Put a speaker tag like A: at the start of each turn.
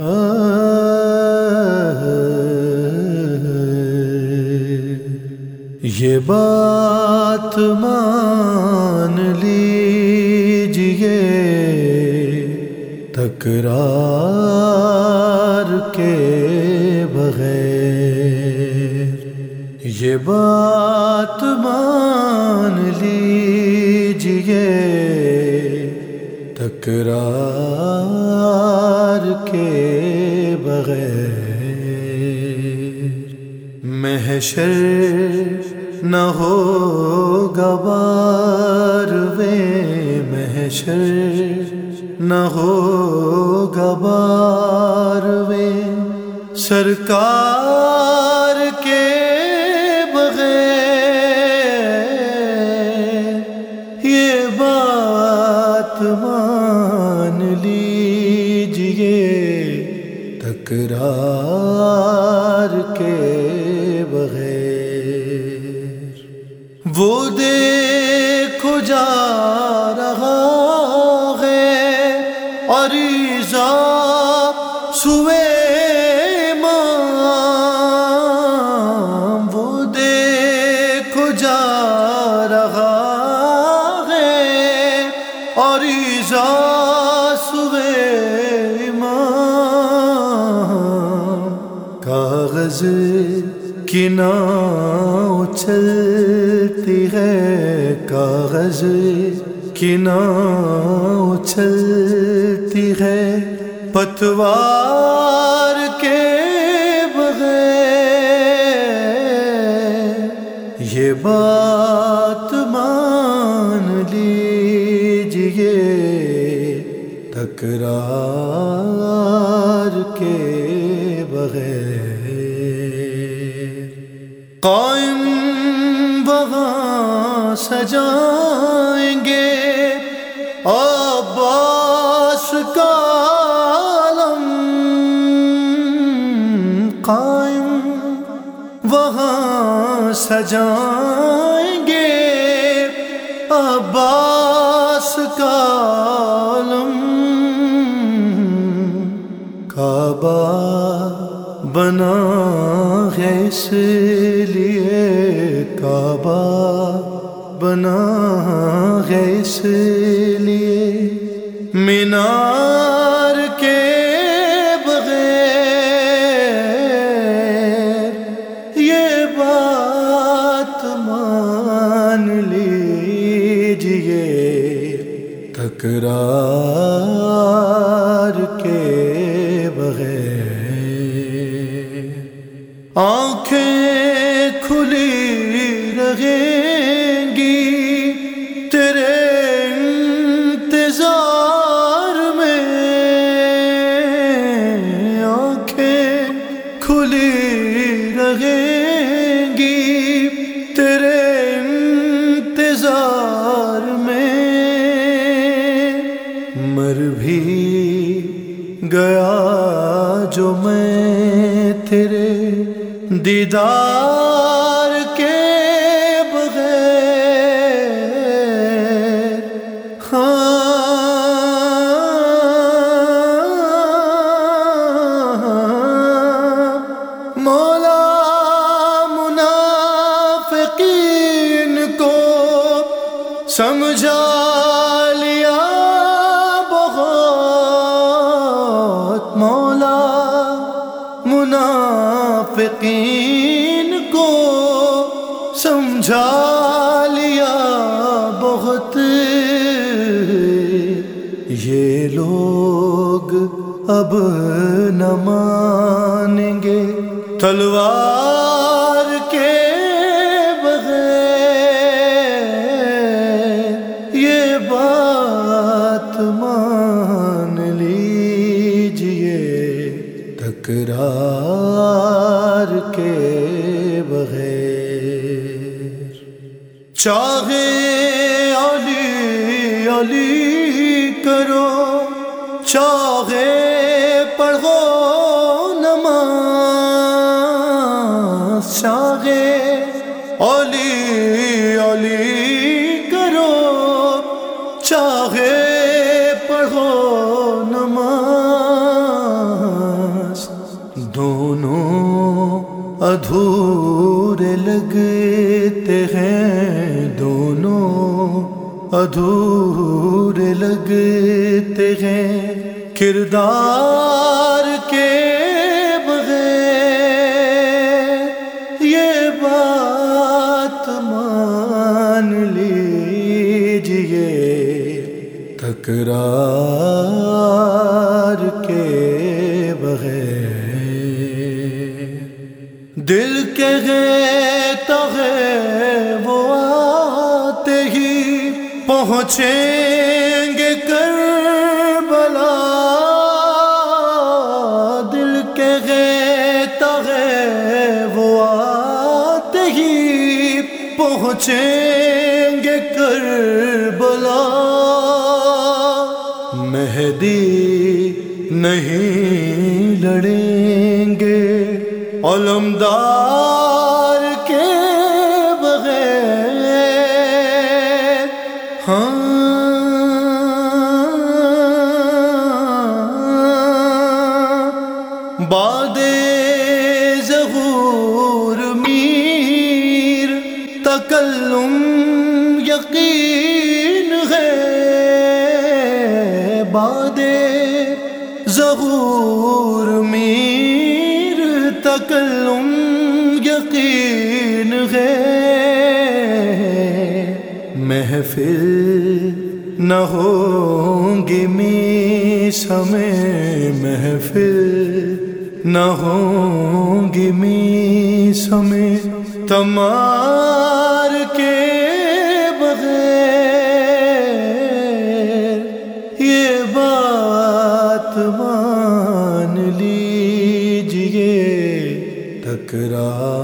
A: یہ بات مان لیجیے تکرار کے بغیر۔ یہ بات مان لیجیے تکرار محشر نہ ہو گبار وے محشر نہ ہو گبار وے سرکار کے تکرار کے بغیر۔ وہ دیکھو جا رہا ہے اور سوئے کاغذ کی ناؤ چلتی ہے کاغذ کی ناؤ چلتی ہے پتوار کے بغیر یہ بات مان لیجیے تکرار کے سجائیں گے۔ عباس کا عالم قائم، وہاں سجائیں گے۔ عباس کا عالم کعبہ بنا ہے اس لیے کعبہ بنا ہے اس لیے۔ مینار کے بغیر یہ بات مان لیجیے تکرار کے بغیر آنکھیں کھلی رہیں تیرے دیدار کے بغیر۔ ہاں۔ مولا منافقین کو سمجھا منافقین کو سمجھا لیا بہت۔ یہ لوگ اب نہ مانیں گے۔ تلوار تکرار کے بغیر۔ چاہے علی علی کرو، چاہے پڑھو نماز، چاہے علی علی کرو، چاہے پڑھو ادھورے لگتے ہیں دونوں ادھورے لگتے ہیں کردار کے بغیر۔ یہ بات مان لیجیے تکرار دل کے گئے تو وہ آتے ہی پہنچیں گے کر بلا دل کے گئے تو وہ آتے ہی پہنچیں گے کر بلا مہدی نہیں لڑیں گے علمدار ہاں باد ظہور میر تکلم یقین ہے۔ باد ظہور میر تکلم یقین ہے۔ محفل نہ ہوں گی می سمے محفل نہ ہوں گی می سمے تمار کے بغیر یہ بات مان لیجیے تکرار